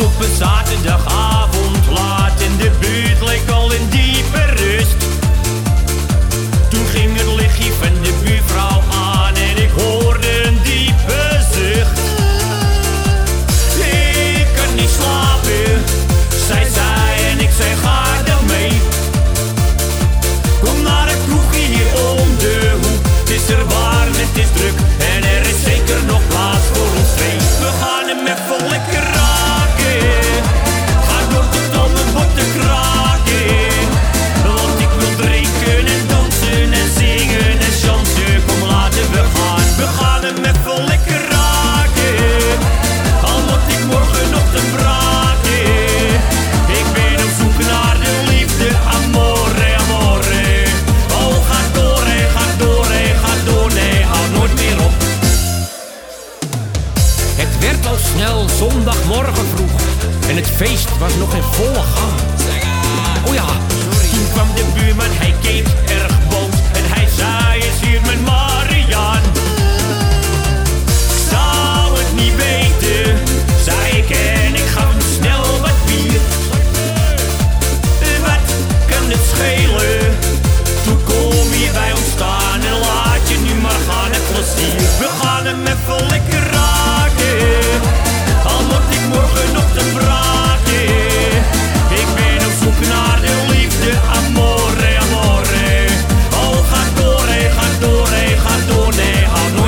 Suppe, der Dach snel zondagmorgen vroeg en het feest was nog in volle gang. Oh ja,